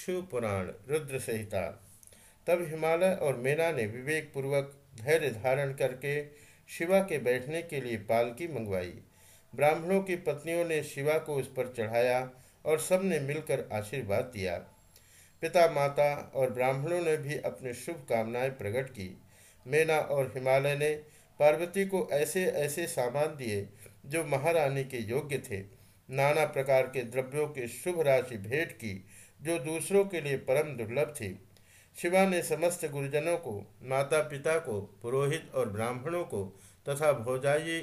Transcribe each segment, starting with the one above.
शिव पुराण रुद्र संहिता तब हिमालय और मेना ने विवेक पूर्वक धैर्य धारण करके शिवा के बैठने के लिए पालकी मंगवाई। ब्राह्मणों की पत्नियों ने शिवा को उस पर चढ़ाया और सबने मिलकर आशीर्वाद दिया। पिता, माता और ब्राह्मणों ने भी अपनी शुभ कामनाएँ प्रकट की। मेना और हिमालय ने पार्वती को ऐसे ऐसे सामान दिए जो महारानी के योग्य थे। नाना प्रकार के द्रव्यों की शुभ राशि भेंट की जो दूसरों के लिए परम दुर्लभ थी। शिवा ने समस्त गुरुजनों को माता पिता को, पुरोहित और ब्राह्मणों को तथा भोजाई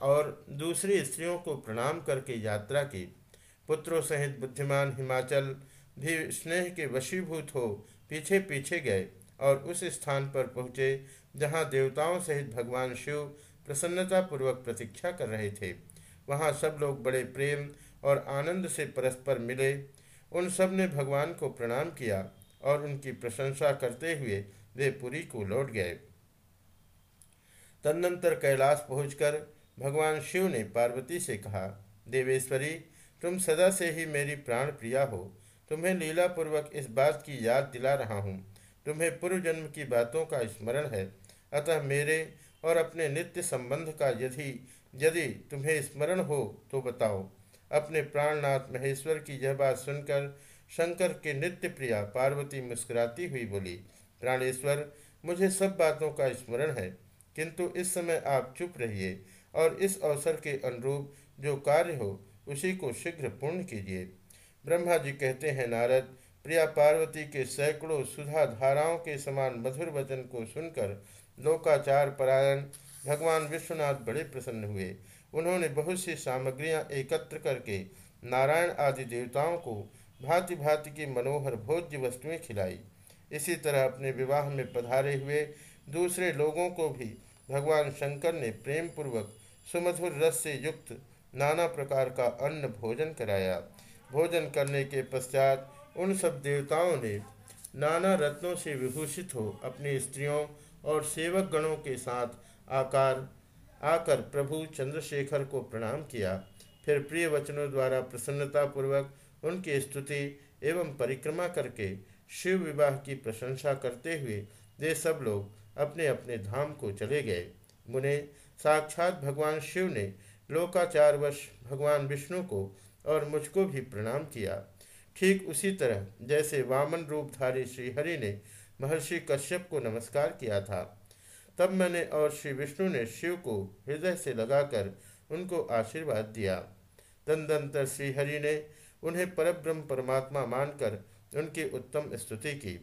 और दूसरी स्त्रियों को प्रणाम करके यात्रा की। पुत्रों सहित बुद्धिमान हिमाचल भी स्नेह के वशीभूत हो पीछे पीछे गए और उस स्थान पर पहुँचे जहाँ देवताओं सहित भगवान शिव प्रसन्नतापूर्वक प्रतीक्षा कर रहे थे। वहाँ सब लोग बड़े प्रेम और आनंद से परस्पर मिले उन सबने भगवान को प्रणाम किया और उनकी प्रशंसा करते हुए वे पुरी को लौट गए। तदनंतर कैलाश पहुंचकर भगवान शिव ने पार्वती से कहा, देवेश्वरी, तुम सदा से ही मेरी प्राण प्रिया हो। तुम्हें लीलापूर्वक इस बात की याद दिला रहा हूँ। तुम्हें पूर्व जन्म की बातों का स्मरण है। अतः मेरे और अपने नित्य संबंध का यदि यदि तुम्हें स्मरण हो तो बताओ। अपने प्राणनाथ महेश्वर की यह बात सुनकर शंकर के नित्य प्रिया पार्वती मुस्कुराती हुई बोली, प्राणेश्वर, मुझे सब बातों का स्मरण है, किंतु इस समय आप चुप रहिए और इस अवसर के अनुरूप जो कार्य हो, उसी को शीघ्र पूर्ण कीजिए। ब्रह्मा जी कहते हैं, नारद, प्रिया पार्वती के सैकड़ों सुधा धाराओं के समान मधुर वचन को सुनकर लोकाचार परायण भगवान विश्वनाथ बड़े प्रसन्न हुए। उन्होंने बहुत सी सामग्रियाँ एकत्र करके नारायण आदि देवताओं को भांति भांति की मनोहर भोज्य वस्तुएँ खिलाई। इसी तरह अपने विवाह में पधारे हुए दूसरे लोगों को भी भगवान शंकर ने प्रेम पूर्वक सुमधुर रस से युक्त नाना प्रकार का अन्न भोजन कराया। भोजन करने के पश्चात उन सब देवताओं ने नाना रत्नों से विभूषित हो अपनी स्त्रियों और सेवक गणों के साथ आकार आकर प्रभु चंद्रशेखर को प्रणाम किया। फिर प्रिय वचनों द्वारा प्रसन्नतापूर्वक उनकी स्तुति एवं परिक्रमा करके शिव विवाह की प्रशंसा करते हुए वे सब लोग अपने अपने धाम को चले गए। मुने, साक्षात भगवान शिव ने लोकाचारवश भगवान विष्णु को और मुझको भी प्रणाम किया। ठीक उसी तरह जैसे वामन रूपधारी श्रीहरि ने महर्षि कश्यप को नमस्कार किया था। तब मैंने और श्री विष्णु ने शिव को हृदय से लगाकर उनको आशीर्वाद दिया। तदंतर श्रीहरि ने उन्हें परब्रह्म परमात्मा मानकर उनकी उत्तम स्तुति की।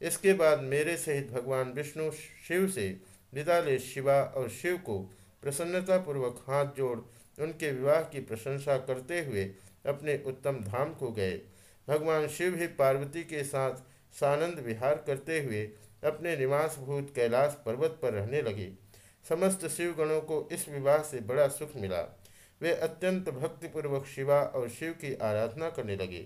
इसके बाद मेरे सहित भगवान विष्णु शिव से विदा ले शिवा और शिव को प्रसन्नतापूर्वक हाथ जोड़ उनके विवाह की प्रशंसा करते हुए अपने उत्तम धाम को गए। भगवान शिव ही पार्वती के साथ सानंद विहार करते हुए अपने निवास भूत कैलाश पर्वत पर रहने लगे। समस्त शिवगणों को इस विवाह से बड़ा सुख मिला। वे अत्यंत भक्तिपूर्वक शिवा और शिव की आराधना करने लगे।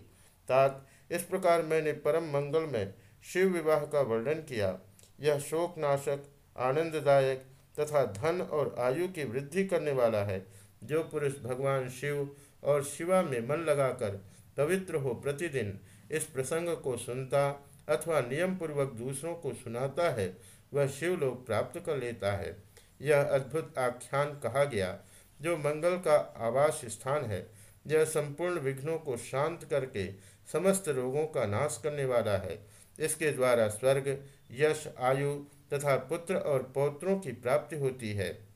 तात, इस प्रकार मैंने परम मंगल में शिव विवाह का वर्णन किया। यह शोकनाशक, आनंददायक तथा धन और आयु की वृद्धि करने वाला है, जो पुरुष भगवान शिव और शिवा में मन लगाकर पवित्र हो प्रतिदिन इस प्रसंग को सुनता अथवा नियम पूर्वक दूसरों को सुनाता है, वह शिवलोक प्राप्त कर लेता है। यह अद्भुत आख्यान कहा गया, जो मंगल का आवास स्थान है। यह संपूर्ण विघ्नों को शांत करके समस्त रोगों का नाश करने वाला है। इसके द्वारा स्वर्ग, यश, आयु तथा पुत्र और पौत्रों की प्राप्ति होती है।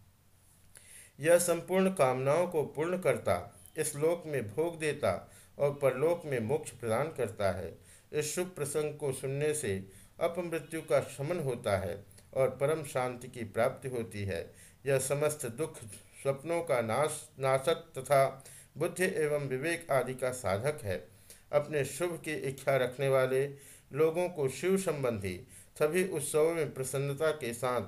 यह संपूर्ण कामनाओं को पूर्ण करता, इस लोक में भोग देता और परलोक में मोक्ष प्रदान करता है। इस शुभ प्रसंग को सुनने से अपमृत्यु का शमन होता है और परम शांति की प्राप्ति होती है। यह समस्त दुख, स्वप्नों का नाश, नाशक तथा बुद्धि एवं विवेक आदि का साधक है। अपने शुभ की इच्छा रखने वाले लोगों को शिव संबंधी सभी उत्सवों में प्रसन्नता के साथ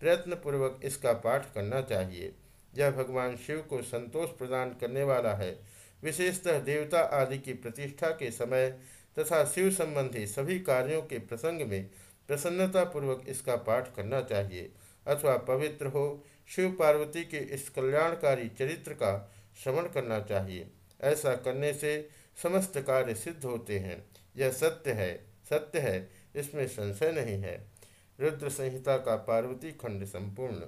प्रयत्नपूर्वक इसका पाठ करना चाहिए। यह भगवान शिव को संतोष प्रदान करने वाला है। विशेषतः देवता आदि की प्रतिष्ठा के समय तथा शिव संबंधी सभी कार्यों के प्रसंग में प्रसन्नतापूर्वक इसका पाठ करना चाहिए, अथवा पवित्र हो, शिव पार्वती के इस कल्याणकारी चरित्र का श्रवण करना चाहिए। ऐसा करने से समस्त कार्य सिद्ध होते हैं। यह सत्य है सत्य है, इसमें संशय नहीं है। रुद्र संहिता का पार्वती खंड संपूर्ण।